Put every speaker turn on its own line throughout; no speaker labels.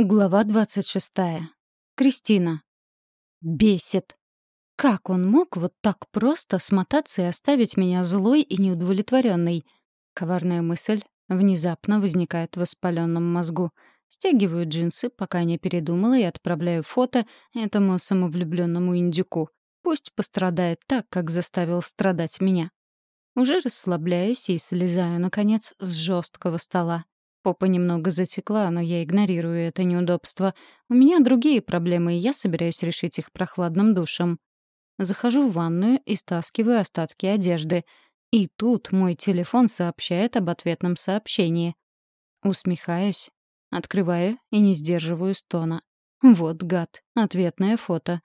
Глава двадцать шестая. Кристина. Бесит. Как он мог вот так просто смотаться и оставить меня злой и неудовлетворенной? Коварная мысль внезапно возникает в воспаленном мозгу. Стягиваю джинсы, пока не передумала, и отправляю фото этому самовлюбленному индюку. Пусть пострадает так, как заставил страдать меня. Уже расслабляюсь и слезаю, наконец, с жесткого стола. Попа немного затекла, но я игнорирую это неудобство. У меня другие проблемы, и я собираюсь решить их прохладным душем. Захожу в ванную и стаскиваю остатки одежды. И тут мой телефон сообщает об ответном сообщении. Усмехаюсь, открываю и не сдерживаю стона. Вот гад, ответное фото.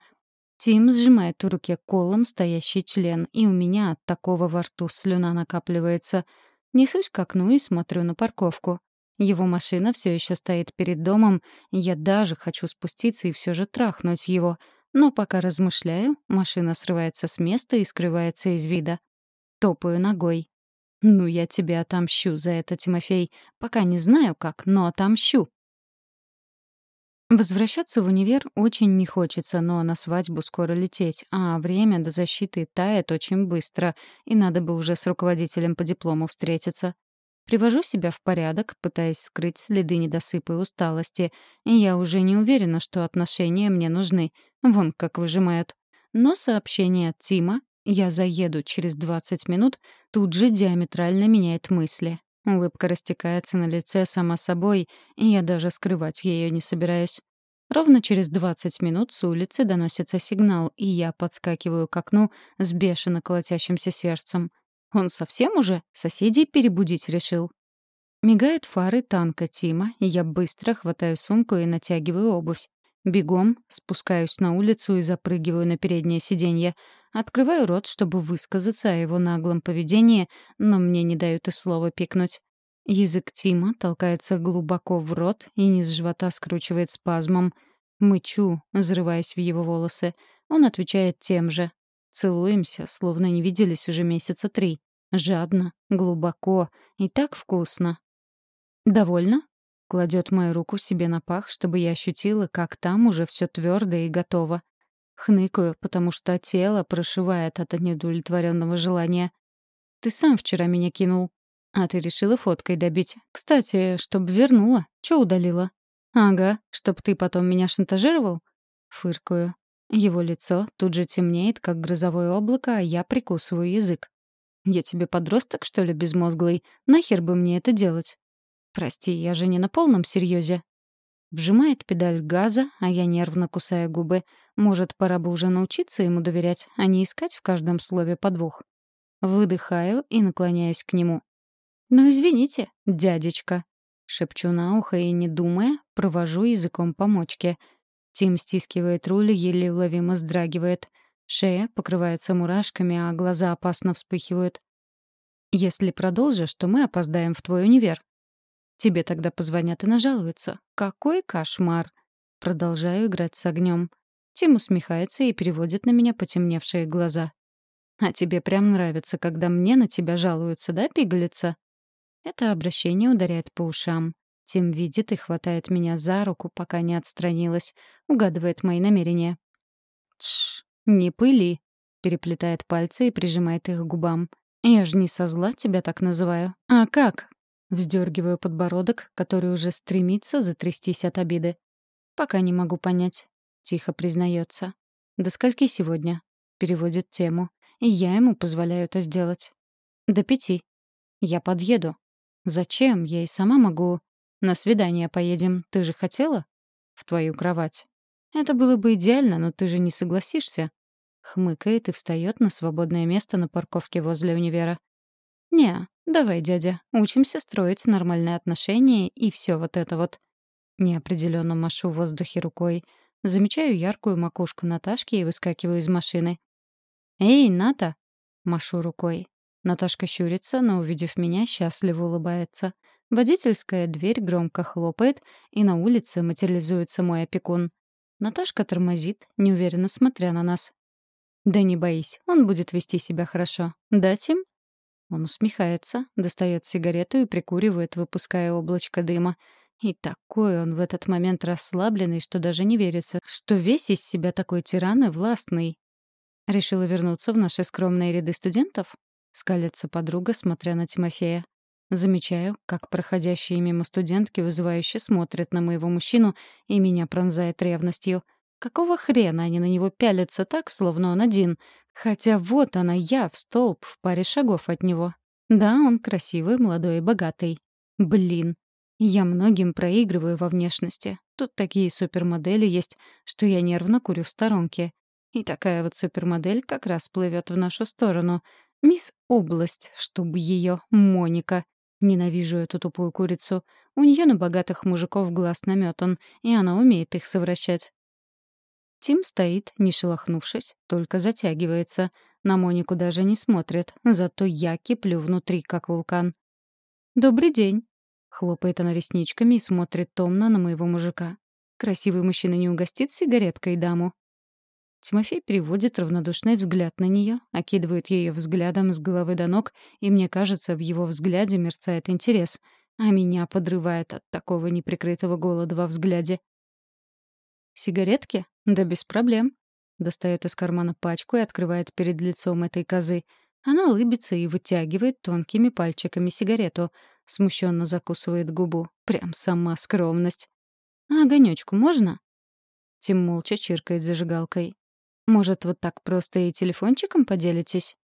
Тим сжимает в руке колом стоящий член, и у меня от такого во рту слюна накапливается. Несусь к окну и смотрю на парковку. Его машина все еще стоит перед домом, я даже хочу спуститься и все же трахнуть его. Но пока размышляю, машина срывается с места и скрывается из вида. Топаю ногой. «Ну, я тебе отомщу за это, Тимофей. Пока не знаю как, но отомщу». Возвращаться в универ очень не хочется, но на свадьбу скоро лететь, а время до защиты тает очень быстро, и надо бы уже с руководителем по диплому встретиться. Привожу себя в порядок, пытаясь скрыть следы недосыпа и усталости. Я уже не уверена, что отношения мне нужны. Вон как выжимают. Но сообщение от Тима «Я заеду через 20 минут» тут же диаметрально меняет мысли. Улыбка растекается на лице сама собой, и я даже скрывать ее не собираюсь. Ровно через 20 минут с улицы доносится сигнал, и я подскакиваю к окну с бешено колотящимся сердцем — он совсем уже соседей перебудить решил. Мигают фары танка Тима, и я быстро хватаю сумку и натягиваю обувь. Бегом спускаюсь на улицу и запрыгиваю на переднее сиденье. Открываю рот, чтобы высказаться о его наглом поведении, но мне не дают и слова пикнуть. Язык Тима толкается глубоко в рот и низ живота скручивает спазмом. Мычу, взрываясь в его волосы. Он отвечает тем же. Целуемся, словно не виделись уже месяца три. Жадно, глубоко и так вкусно. «Довольно?» — кладет мою руку себе на пах, чтобы я ощутила, как там уже все твердо и готово. Хныкаю, потому что тело прошивает от недовлетворенного желания. «Ты сам вчера меня кинул. А ты решила фоткой добить. Кстати, чтоб вернула. Чё удалила?» «Ага, чтоб ты потом меня шантажировал?» Фыркаю. Его лицо тут же темнеет, как грозовое облако, а я прикусываю язык. «Я тебе подросток, что ли, безмозглый? Нахер бы мне это делать?» «Прости, я же не на полном серьезе. Вжимает педаль газа, а я нервно кусаю губы. Может, пора бы уже научиться ему доверять, а не искать в каждом слове подвох. Выдыхаю и наклоняюсь к нему. «Ну, извините, дядечка», — шепчу на ухо и, не думая, провожу языком по мочке — Тим стискивает руль, еле уловимо вздрагивает. Шея покрывается мурашками, а глаза опасно вспыхивают. «Если продолжишь, то мы опоздаем в твой универ». «Тебе тогда позвонят и нажалуются. Какой кошмар!» Продолжаю играть с огнем. Тим усмехается и переводит на меня потемневшие глаза. «А тебе прям нравится, когда мне на тебя жалуются, да, пигалица?» Это обращение ударяет по ушам. Тим видит и хватает меня за руку, пока не отстранилась. Угадывает мои намерения. «Тш, не пыли!» — переплетает пальцы и прижимает их к губам. «Я же не со зла тебя так называю. А как?» Вздергиваю подбородок, который уже стремится затрястись от обиды. «Пока не могу понять», — тихо признается. «До скольки сегодня?» — переводит тему. И я ему позволяю это сделать. «До пяти. Я подъеду. Зачем? Я и сама могу...» На свидание поедем. Ты же хотела? В твою кровать. Это было бы идеально, но ты же не согласишься. Хмыкает и встает на свободное место на парковке возле универа. «Не, давай, дядя, учимся строить нормальные отношения и все вот это вот». Неопределенно машу в воздухе рукой. Замечаю яркую макушку Наташки и выскакиваю из машины. «Эй, Ната!» — машу рукой. Наташка щурится, но, увидев меня, счастливо улыбается. Водительская дверь громко хлопает, и на улице материализуется мой опекун. Наташка тормозит, неуверенно смотря на нас. «Да не боись, он будет вести себя хорошо. Да, Тим?» Он усмехается, достает сигарету и прикуривает, выпуская облачко дыма. И такой он в этот момент расслабленный, что даже не верится, что весь из себя такой тиран и властный. Решила вернуться в наши скромные ряды студентов? Скалится подруга, смотря на Тимофея. Замечаю, как проходящие мимо студентки вызывающе смотрят на моего мужчину и меня пронзает ревностью. Какого хрена они на него пялятся так, словно он один? Хотя вот она я в столб в паре шагов от него. Да, он красивый, молодой и богатый. Блин, я многим проигрываю во внешности. Тут такие супермодели есть, что я нервно курю в сторонке. И такая вот супермодель как раз плывет в нашу сторону. Мисс Область, чтоб ее, Моника. Ненавижу эту тупую курицу. У нее на богатых мужиков глаз наметан, и она умеет их совращать. Тим стоит, не шелохнувшись, только затягивается. На Монику даже не смотрит, зато я киплю внутри, как вулкан. «Добрый день», — хлопает она ресничками и смотрит томно на моего мужика. «Красивый мужчина не угостит сигареткой даму?» Тимофей переводит равнодушный взгляд на нее, окидывает ее взглядом с головы до ног, и мне кажется, в его взгляде мерцает интерес, а меня подрывает от такого неприкрытого голода во взгляде. «Сигаретки? Да без проблем». Достает из кармана пачку и открывает перед лицом этой козы. Она улыбится и вытягивает тонкими пальчиками сигарету. Смущенно закусывает губу. Прям сама скромность. «А огонёчку можно?» Тим молча чиркает зажигалкой. Может, вот так просто и телефончиком поделитесь?»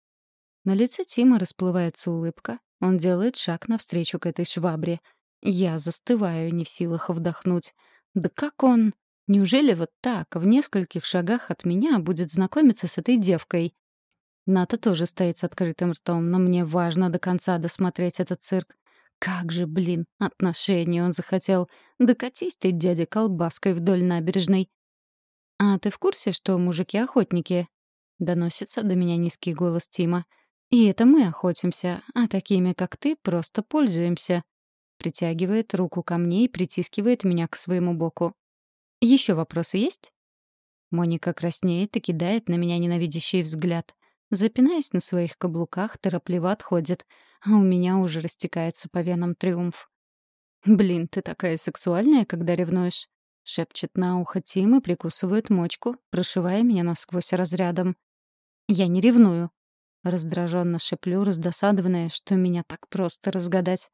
На лице Тима расплывается улыбка. Он делает шаг навстречу к этой швабре. Я застываю, не в силах вдохнуть. Да как он... Неужели вот так, в нескольких шагах от меня, будет знакомиться с этой девкой? Ната тоже стоит с открытым ртом, но мне важно до конца досмотреть этот цирк. Как же, блин, отношения он захотел. Докатись ты, дядя, колбаской вдоль набережной. «А ты в курсе, что мужики — охотники?» — доносится до меня низкий голос Тима. «И это мы охотимся, а такими, как ты, просто пользуемся». Притягивает руку ко мне и притискивает меня к своему боку. «Еще вопросы есть?» Моника краснеет и кидает на меня ненавидящий взгляд. Запинаясь на своих каблуках, торопливо отходит, а у меня уже растекается по венам триумф. «Блин, ты такая сексуальная, когда ревнуешь. — шепчет на ухо Тим и прикусывает мочку, прошивая меня насквозь разрядом. «Я не ревную», — раздраженно шеплю, раздосадованная, что меня так просто разгадать.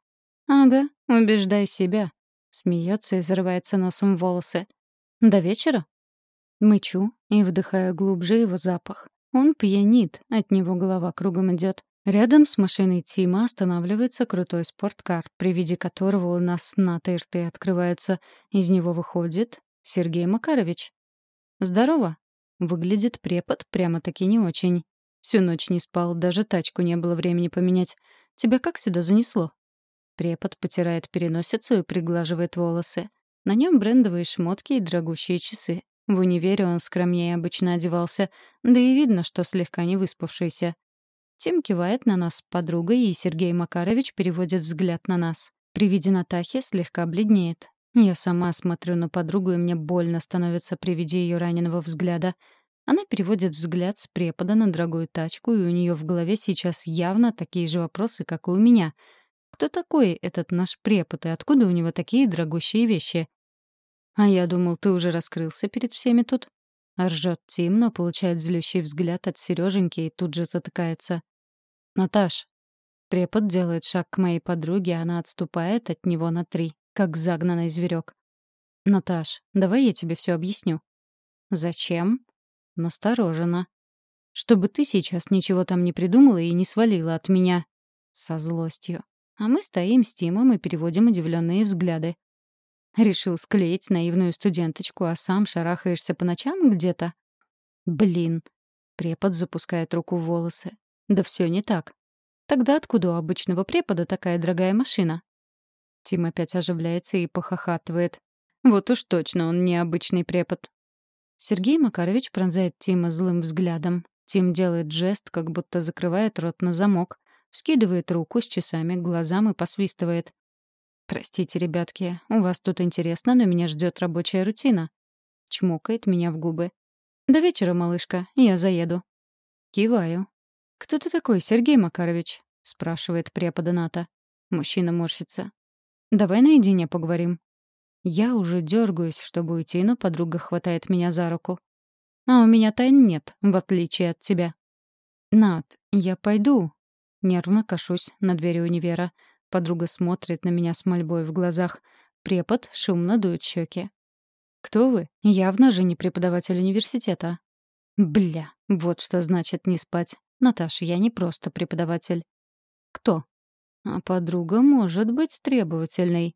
«Ага, убеждай себя», — смеется и зарывается носом волосы. «До вечера?» Мычу и вдыхаю глубже его запах. Он пьянит, от него голова кругом идет. Рядом с машиной Тима останавливается крутой спорткар, при виде которого у нас на рты открываются. Из него выходит Сергей Макарович. «Здорово!» Выглядит препод прямо-таки не очень. Всю ночь не спал, даже тачку не было времени поменять. Тебя как сюда занесло? Препод потирает переносицу и приглаживает волосы. На нем брендовые шмотки и дорогущие часы. В универе он скромнее обычно одевался, да и видно, что слегка не выспавшийся. Тим кивает на нас с подругой, и Сергей Макарович переводит взгляд на нас. При виде Натахи слегка бледнеет. Я сама смотрю на подругу, и мне больно становится при виде ее раненого взгляда. Она переводит взгляд с препода на дорогую тачку, и у нее в голове сейчас явно такие же вопросы, как и у меня. Кто такой этот наш препод, и откуда у него такие дорогущие вещи? А я думал, ты уже раскрылся перед всеми тут. Ржет Тим, но получает злющий взгляд от Сереженьки и тут же затыкается. «Наташ». Препод делает шаг к моей подруге, а она отступает от него на три, как загнанный зверек. «Наташ, давай я тебе все объясню». «Зачем?» «Настороженно». «Чтобы ты сейчас ничего там не придумала и не свалила от меня». Со злостью. А мы стоим с Тимом и переводим удивленные взгляды. Решил склеить наивную студенточку, а сам шарахаешься по ночам где-то? Блин. Препод запускает руку в волосы. Да все не так. Тогда откуда у обычного препода такая дорогая машина? Тим опять оживляется и похохатывает. Вот уж точно он не обычный препод. Сергей Макарович пронзает Тима злым взглядом. Тим делает жест, как будто закрывает рот на замок, вскидывает руку с часами к глазам и посвистывает. «Простите, ребятки, у вас тут интересно, но меня ждет рабочая рутина». Чмокает меня в губы. «До вечера, малышка, я заеду». Киваю. «Кто ты такой, Сергей Макарович?» — спрашивает препода Ната. Мужчина морщится. «Давай наедине поговорим». Я уже дергаюсь, чтобы уйти, но подруга хватает меня за руку. «А у меня тайн нет, в отличие от тебя». «Над, я пойду». Нервно кашусь на двери универа. Подруга смотрит на меня с мольбой в глазах. Препод шумно дует щеки. «Кто вы? Явно же не преподаватель университета». «Бля, вот что значит не спать. Наташа, я не просто преподаватель». «Кто?» «А подруга может быть требовательной».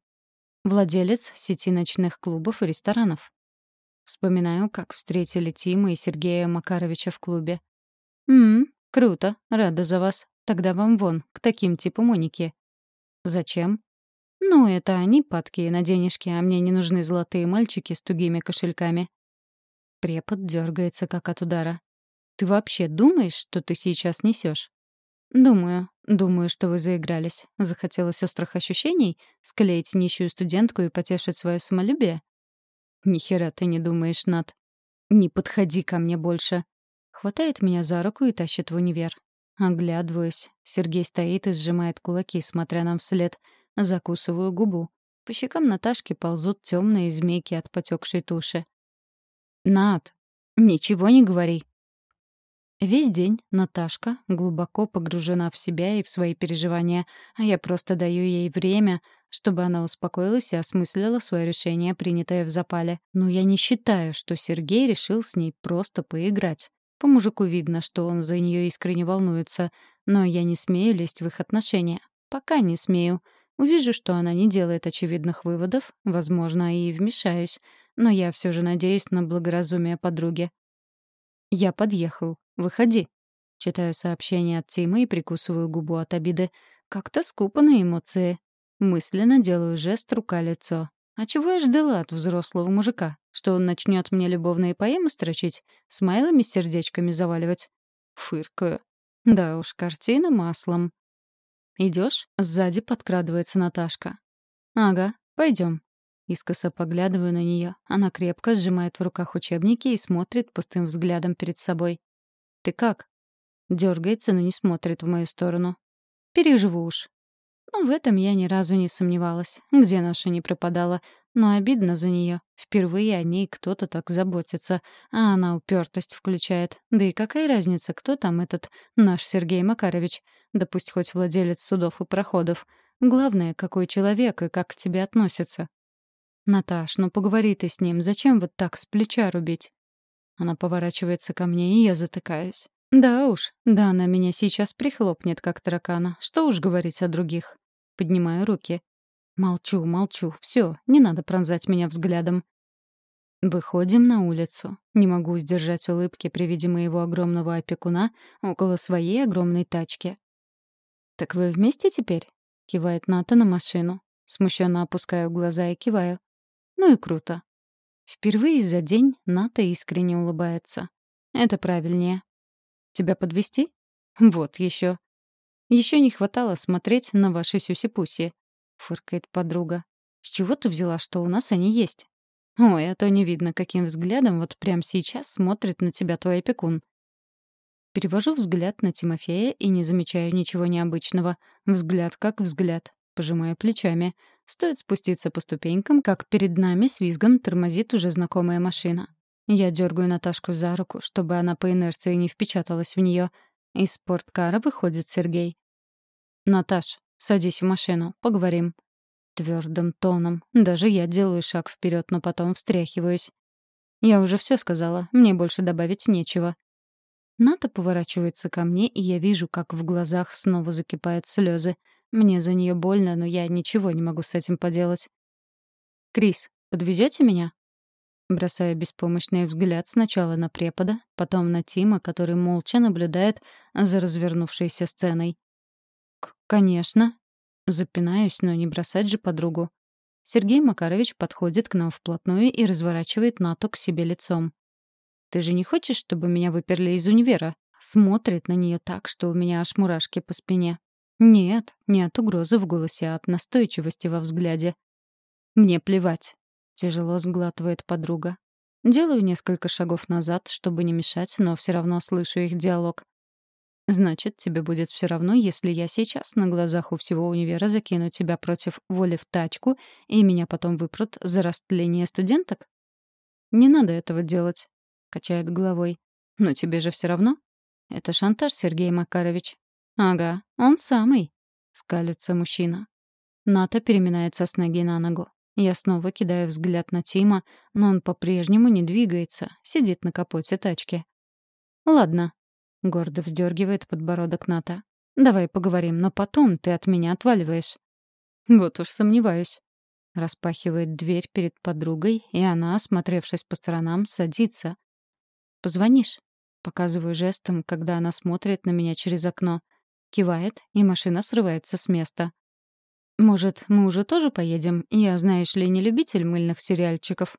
Владелец сети ночных клубов и ресторанов. Вспоминаю, как встретили Тима и Сергея Макаровича в клубе. «Ммм, круто, рада за вас. Тогда вам вон, к таким типу Моники». «Зачем?» «Ну, это они падкие на денежки, а мне не нужны золотые мальчики с тугими кошельками». Препод дергается как от удара. «Ты вообще думаешь, что ты сейчас несешь? «Думаю. Думаю, что вы заигрались. Захотелось острых ощущений? Склеить нищую студентку и потешить свое самолюбие?» «Ни хера ты не думаешь, Над. Не подходи ко мне больше». Хватает меня за руку и тащит в универ. Оглядываюсь. Сергей стоит и сжимает кулаки, смотря нам вслед. Закусываю губу. По щекам Наташки ползут темные змейки от потекшей туши. «Над, ничего не говори», Весь день Наташка глубоко погружена в себя и в свои переживания, а я просто даю ей время, чтобы она успокоилась и осмыслила свое решение, принятое в запале. Но я не считаю, что Сергей решил с ней просто поиграть. По мужику видно, что он за нее искренне волнуется, но я не смею лезть в их отношения. Пока не смею. Увижу, что она не делает очевидных выводов, возможно, и вмешаюсь, но я все же надеюсь на благоразумие подруги. Я подъехал. Выходи. Читаю сообщение от Тима и прикусываю губу от обиды. Как-то скупо на эмоции. Мысленно делаю жест рука-лицо. А чего я ждала от взрослого мужика? Что он начнет мне любовные поэмы строчить? Смайлами с сердечками заваливать? Фыркаю. Да уж, картина маслом. Идешь? Сзади подкрадывается Наташка. Ага, пойдем. Искоса поглядываю на нее. Она крепко сжимает в руках учебники и смотрит пустым взглядом перед собой. «Ты как?» Дергается, но не смотрит в мою сторону. «Переживу уж». Ну, в этом я ни разу не сомневалась. Где наша не пропадала. Но обидно за нее. Впервые о ней кто-то так заботится, а она упертость включает. Да и какая разница, кто там этот наш Сергей Макарович? Да пусть хоть владелец судов и проходов. Главное, какой человек и как к тебе относится. «Наташ, ну поговори ты с ним. Зачем вот так с плеча рубить?» Она поворачивается ко мне, и я затыкаюсь. Да уж, да она меня сейчас прихлопнет, как таракана. Что уж говорить о других. Поднимаю руки. Молчу, молчу. Все, не надо пронзать меня взглядом. Выходим на улицу. Не могу сдержать улыбки при виде моего огромного опекуна около своей огромной тачки. «Так вы вместе теперь?» — кивает Ната на машину. Смущенно опускаю глаза и киваю. «Ну и круто. Впервые за день Ната искренне улыбается. Это правильнее. Тебя подвести? Вот еще. Еще не хватало смотреть на ваши сюси-пуси, фыркает подруга. С чего ты взяла, что у нас они есть? Ой, а то не видно, каким взглядом вот прямо сейчас смотрит на тебя твой опекун. Перевожу взгляд на Тимофея и не замечаю ничего необычного. Взгляд как взгляд. Пожимаю плечами. Стоит спуститься по ступенькам, как перед нами с визгом тормозит уже знакомая машина. Я дергаю Наташку за руку, чтобы она по инерции не впечаталась в нее. Из спорткара выходит Сергей. «Наташ, садись в машину, поговорим». Твердым тоном. Даже я делаю шаг вперед, но потом встряхиваюсь. Я уже все сказала, мне больше добавить нечего. Ната поворачивается ко мне, и я вижу, как в глазах снова закипают слезы. Мне за нее больно, но я ничего не могу с этим поделать. «Крис, подвезете меня?» Бросая беспомощный взгляд сначала на препода, потом на Тима, который молча наблюдает за развернувшейся сценой. «Конечно». Запинаюсь, но не бросать же подругу. Сергей Макарович подходит к нам вплотную и разворачивает Нату к себе лицом. «Ты же не хочешь, чтобы меня выперли из универа?» Смотрит на нее так, что у меня аж мурашки по спине. Нет, не от угрозы в голосе, а от настойчивости во взгляде. Мне плевать. Тяжело сглатывает подруга. Делаю несколько шагов назад, чтобы не мешать, но все равно слышу их диалог. Значит, тебе будет все равно, если я сейчас на глазах у всего универа закину тебя против воли в тачку, и меня потом выпрут за растление студенток? Не надо этого делать, качает головой. Но тебе же все равно? Это шантаж, Сергей Макарович. Ага, он самый, скалится мужчина. Ната переминается с ноги на ногу. Я снова кидаю взгляд на Тима, но он по-прежнему не двигается, сидит на капоте тачки. «Ладно», — гордо вздергивает подбородок Ната. «Давай поговорим, но потом ты от меня отваливаешь». «Вот уж сомневаюсь». Распахивает дверь перед подругой, и она, осмотревшись по сторонам, садится. «Позвонишь?» Показываю жестом, когда она смотрит на меня через окно. Кивает, и машина срывается с места. «Может, мы уже тоже поедем? Я, знаешь ли, не любитель мыльных сериальчиков».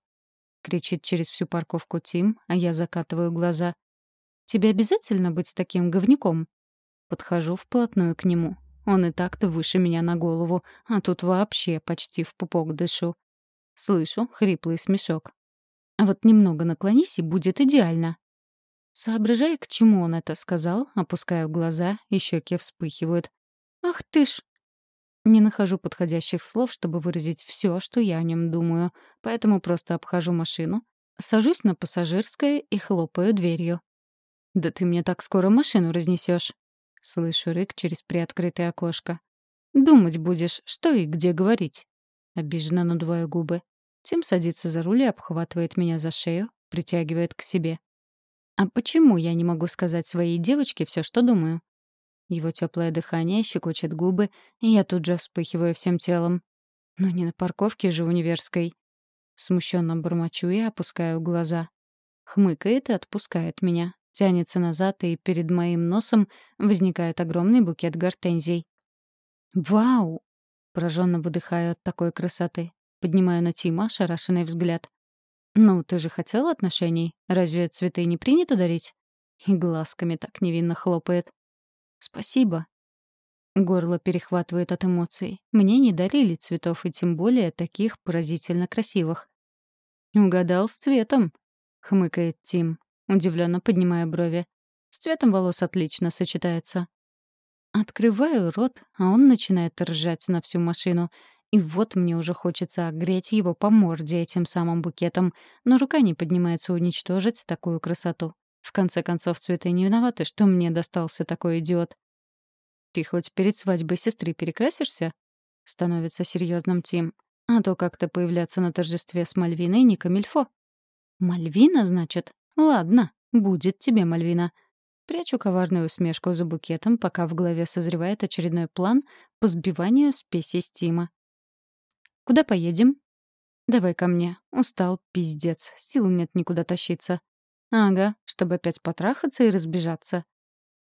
Кричит через всю парковку Тим, а я закатываю глаза. «Тебе обязательно быть таким говнюком?» Подхожу вплотную к нему. Он и так-то выше меня на голову, а тут вообще почти в пупок дышу. Слышу хриплый смешок. А вот немного наклонись, и будет идеально. Соображая, к чему он это сказал, опускаю глаза, и щеки вспыхивают. «Ах ты ж!» Не нахожу подходящих слов, чтобы выразить все, что я о нем думаю, поэтому просто обхожу машину, сажусь на пассажирское и хлопаю дверью. «Да ты мне так скоро машину разнесешь!» Слышу рык через приоткрытое окошко. «Думать будешь, что и где говорить!» Обиженно надуваю губы. Тим садится за руль и обхватывает меня за шею, притягивает к себе. «А почему я не могу сказать своей девочке все, что думаю?» Его теплое дыхание щекочет губы, и я тут же вспыхиваю всем телом. Но не на парковке же универской. Смущенно бормочу и опускаю глаза. Хмыкает и отпускает меня. Тянется назад, и перед моим носом возникает огромный букет гортензий. «Вау!» — пораженно выдыхаю от такой красоты. Поднимаю на Тима шарашенный взгляд. «Ну, ты же хотела отношений? Разве цветы не принято дарить?» И глазками так невинно хлопает. «Спасибо». Горло перехватывает от эмоций. Мне не дарили цветов, и тем более таких поразительно красивых. «Угадал с цветом», — хмыкает Тим, удивленно поднимая брови. «С цветом волос отлично сочетается». Открываю рот, а он начинает ржать на всю машину. И вот мне уже хочется огреть его по морде этим самым букетом, но рука не поднимается уничтожить такую красоту. В конце концов, цветы не виноваты, что мне достался такой идиот. «Ты хоть перед свадьбой сестры перекрасишься?» Становится серьезным Тим. «А то как-то появляться на торжестве с Мальвиной не камильфо». «Мальвина, значит? Ладно, будет тебе Мальвина». Прячу коварную усмешку за букетом, пока в голове созревает очередной план по сбиванию спеси Тима. «Куда поедем?» «Давай ко мне. Устал, пиздец. Сил нет никуда тащиться». «Ага, чтобы опять потрахаться и разбежаться».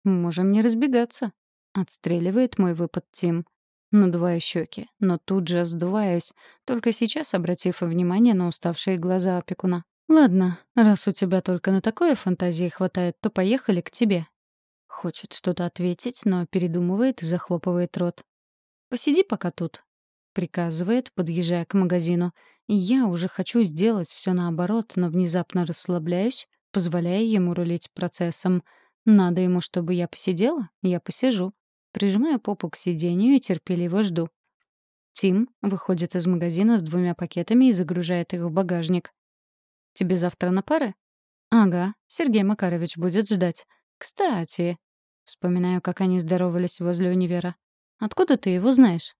«Можем не разбегаться», — отстреливает мой выпад Тим. Надуваю щеки, но тут же сдуваюсь, только сейчас обратив внимание на уставшие глаза опекуна. «Ладно, раз у тебя только на такое фантазии хватает, то поехали к тебе». Хочет что-то ответить, но передумывает и захлопывает рот. «Посиди пока тут», — приказывает, подъезжая к магазину. Я уже хочу сделать все наоборот, но внезапно расслабляюсь, позволяя ему рулить процессом. Надо ему, чтобы я посидела? Я посижу. Прижимаю попу к сиденью и терпеливо жду. Тим выходит из магазина с двумя пакетами и загружает их в багажник. «Тебе завтра на пары?» «Ага, Сергей Макарович будет ждать. Кстати...» Вспоминаю, как они здоровались возле универа. «Откуда ты его знаешь?»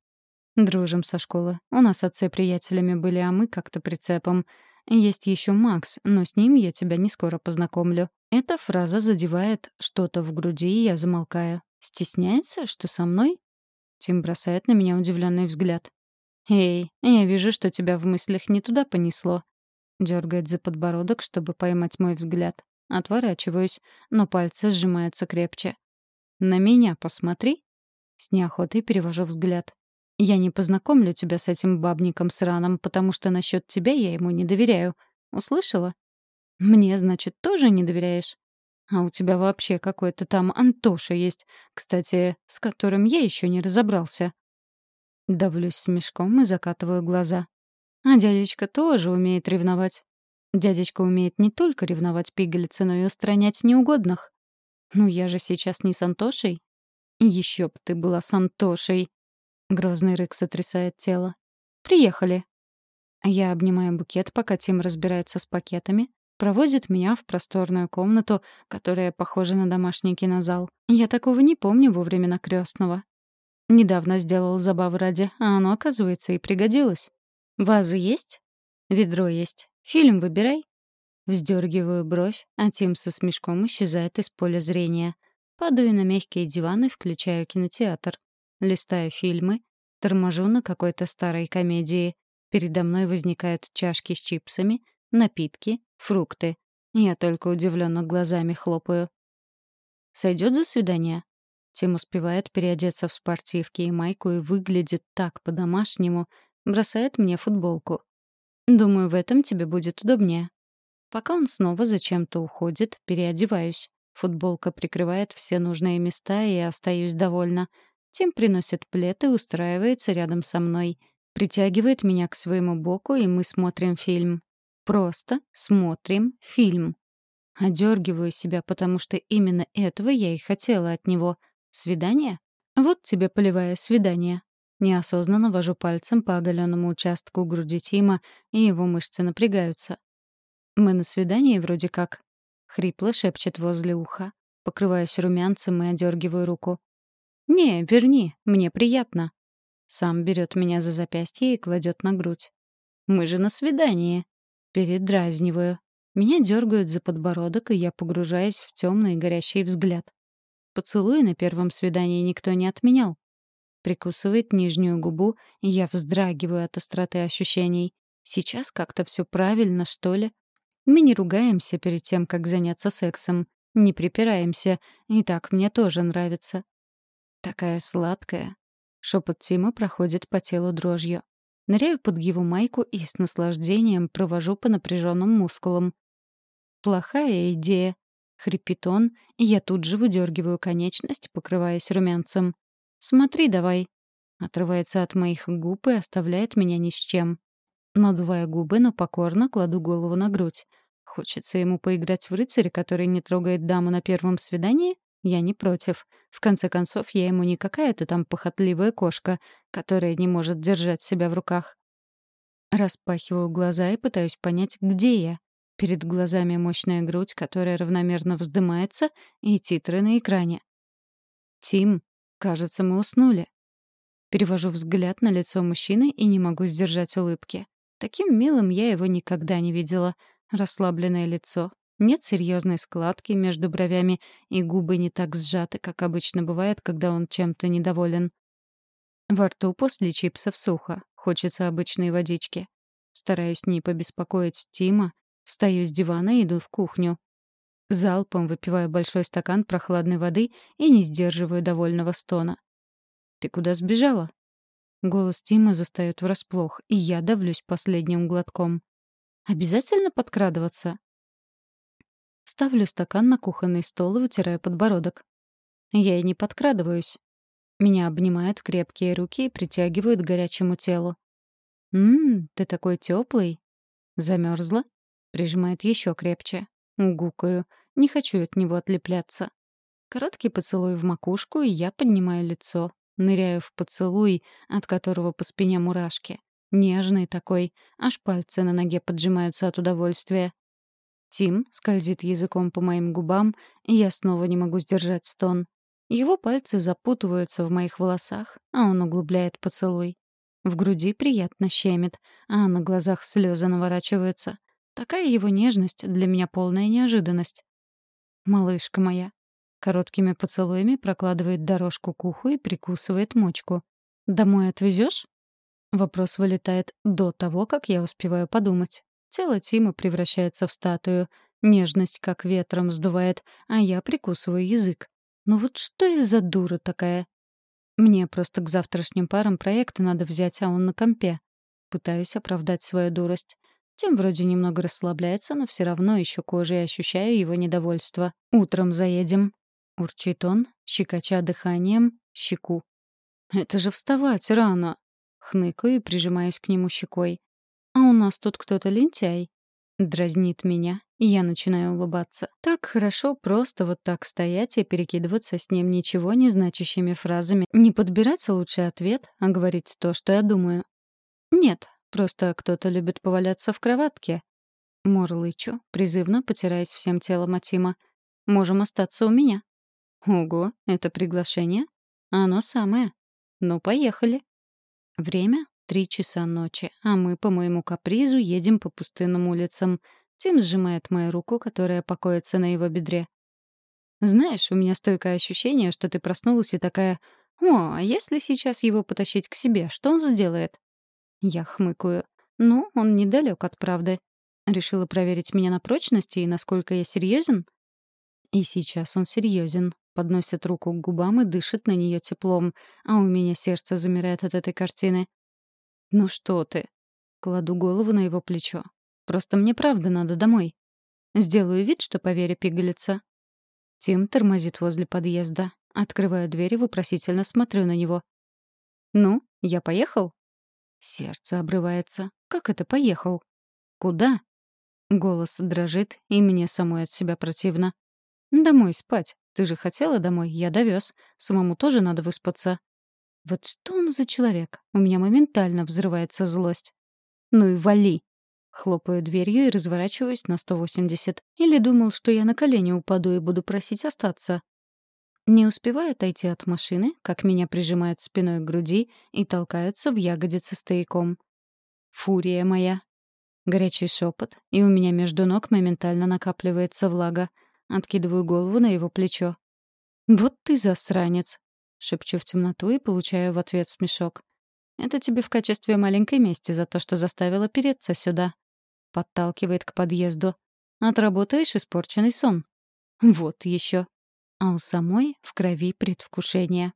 «Дружим со школы. У нас отцы приятелями были, а мы как-то прицепом. Есть еще Макс, но с ним я тебя не скоро познакомлю. Эта фраза задевает что-то в груди, и я замолкаю. Стесняется, что со мной? Тим бросает на меня удивленный взгляд. «Эй, я вижу, что тебя в мыслях не туда понесло». Дергает за подбородок, чтобы поймать мой взгляд. Отворачиваюсь, но пальцы сжимаются крепче. «На меня посмотри». С неохотой перевожу взгляд. Я не познакомлю тебя с этим бабником сраным, потому что насчет тебя я ему не доверяю. Услышала? Мне, значит, тоже не доверяешь? А у тебя вообще какой-то там Антоша есть, кстати, с которым я еще не разобрался. Давлюсь смешком и закатываю глаза. А дядечка тоже умеет ревновать. Дядечка умеет не только ревновать пигалицы, но и устранять неугодных. Ну, я же сейчас не с Антошей. Еще б ты была с Антошей. Грозный рык сотрясает тело. Приехали. Я обнимаю букет, пока Тим разбирается с пакетами, проводит меня в просторную комнату, которая похожа на домашний кинозал. Я такого не помню во времена крестного. Недавно сделал забаву ради, а оно, оказывается, и пригодилось. Вазы есть? Ведро есть. Фильм выбирай. Вздергиваю бровь, а Тим со смешком исчезает из поля зрения. Падаю на мягкие диваны, включаю кинотеатр. Листаю фильмы, торможу на какой-то старой комедии. Передо мной возникают чашки с чипсами, напитки, фрукты. Я только удивленно глазами хлопаю. Сойдет за свидание? Тим успевает переодеться в спортивки и майку и выглядит так по-домашнему, бросает мне футболку. Думаю, в этом тебе будет удобнее. Пока он снова зачем-то уходит, переодеваюсь. Футболка прикрывает все нужные места, и я остаюсь довольна. Тим приносит плед и устраивается рядом со мной. Притягивает меня к своему боку, и мы смотрим фильм. Просто смотрим фильм. Одергиваю себя, потому что именно этого я и хотела от него. Свидание? Вот тебе полевое свидание. Неосознанно вожу пальцем по оголенному участку груди Тима, и его мышцы напрягаются. «Мы на свидании вроде как», — хрипло шепчет возле уха. Покрываюсь румянцем и одергиваю руку. «Не, верни, мне приятно». Сам берет меня за запястье и кладет на грудь. «Мы же на свидании». Передразниваю. Меня дергают за подбородок, и я погружаюсь в темный горящий взгляд. Поцелуй на первом свидании никто не отменял. Прикусывает нижнюю губу, и я вздрагиваю от остроты ощущений. Сейчас как-то все правильно, что ли? Мы не ругаемся перед тем, как заняться сексом. Не припираемся. И так мне тоже нравится. Такая сладкая. Шепот Тима проходит по телу дрожью. Ныряю под его майку и с наслаждением провожу по напряженным мускулам. «Плохая идея», — хрипит он, и я тут же выдергиваю конечность, покрываясь румянцем. «Смотри давай». Отрывается от моих губ и оставляет меня ни с чем. Надувая губы, но покорно кладу голову на грудь. Хочется ему поиграть в рыцаря, который не трогает даму на первом свидании? Я не против. В конце концов, я ему не какая-то там похотливая кошка, которая не может держать себя в руках. Распахиваю глаза и пытаюсь понять, где я. Перед глазами мощная грудь, которая равномерно вздымается, и титры на экране. «Тим, кажется, мы уснули». Перевожу взгляд на лицо мужчины и не могу сдержать улыбки. Таким милым я его никогда не видела. Расслабленное лицо. Нет серьезной складки между бровями, и губы не так сжаты, как обычно бывает, когда он чем-то недоволен. Во рту после чипсов сухо. Хочется обычной водички. Стараюсь не побеспокоить Тима. Встаю с дивана и иду в кухню. Залпом выпиваю большой стакан прохладной воды и не сдерживаю довольного стона. «Ты куда сбежала?» Голос Тима застаёт врасплох, и я давлюсь последним глотком. «Обязательно подкрадываться?» Ставлю стакан на кухонный стол и вытираю подбородок. Я и не подкрадываюсь. Меня обнимают крепкие руки и притягивают к горячему телу. «Ммм, ты такой теплый. Замерзла? Прижимает еще крепче. Гукаю. Не хочу от него отлепляться. Короткий поцелуй в макушку, и я поднимаю лицо. Ныряю в поцелуй, от которого по спине мурашки. Нежный такой, аж пальцы на ноге поджимаются от удовольствия. Тим скользит языком по моим губам, и я снова не могу сдержать стон. Его пальцы запутываются в моих волосах, а он углубляет поцелуй. В груди приятно щемит, а на глазах слезы наворачиваются. Такая его нежность для меня полная неожиданность. Малышка моя, Короткими поцелуями прокладывает дорожку к уху и прикусывает мочку. «Домой отвезешь?» Вопрос вылетает до того, как я успеваю подумать. Тело Тима превращается в статую. Нежность как ветром сдувает, а я прикусываю язык. Ну вот что я за дура такая? Мне просто к завтрашним парам проекты надо взять, а он на компе. Пытаюсь оправдать свою дурость. Тем вроде немного расслабляется, но все равно еще кожей ощущаю его недовольство. Утром заедем. — урчит он, щекоча дыханием щеку. «Это же вставать рано!» — хныкаю и прижимаюсь к нему щекой. «А у нас тут кто-то лентяй». Дразнит меня, и я начинаю улыбаться. Так хорошо просто вот так стоять и перекидываться с ним ничего не значащими фразами. Не подбирать лучший ответ, а говорить то, что я думаю. Нет, просто кто-то любит поваляться в кроватке. Морлычу, призывно потираясь всем телом Атима. Можем остаться у меня. Ого, это приглашение? Оно самое. Ну, поехали. Время — три часа ночи, а мы по моему капризу едем по пустынным улицам. Тим сжимает мою руку, которая покоится на его бедре. «Знаешь, у меня стойкое ощущение, что ты проснулась и такая... О, а если сейчас его потащить к себе, что он сделает?» Я хмыкаю. «Ну, он недалек от правды. Решила проверить меня на прочность и насколько я серьезен?» И сейчас он серьезен, подносит руку к губам и дышит на нее теплом, а у меня сердце замирает от этой картины. «Ну что ты?» Кладу голову на его плечо. «Просто мне правда надо домой. Сделаю вид, что по пигалица». Тим тормозит возле подъезда. Открываю дверь и вопросительно смотрю на него. «Ну, я поехал?» Сердце обрывается. «Как это поехал?» «Куда?» Голос дрожит, и мне самой от себя противно. «Домой спать. Ты же хотела домой, я довез. Самому тоже надо выспаться». Вот что он за человек? У меня моментально взрывается злость. «Ну и вали!» Хлопаю дверью и разворачиваюсь на 180. Или думал, что я на колени упаду и буду просить остаться. Не успеваю отойти от машины, как меня прижимают спиной к груди и толкаются в ягодицы стояком. Фурия моя. Горячий шепот, и у меня между ног моментально накапливается влага. Откидываю голову на его плечо. «Вот ты засранец!» — шепчу в темноту и получаю в ответ смешок. «Это тебе в качестве маленькой мести за то, что заставила переться сюда». Подталкивает к подъезду. «Отработаешь испорченный сон». «Вот еще». А у самой в крови предвкушение.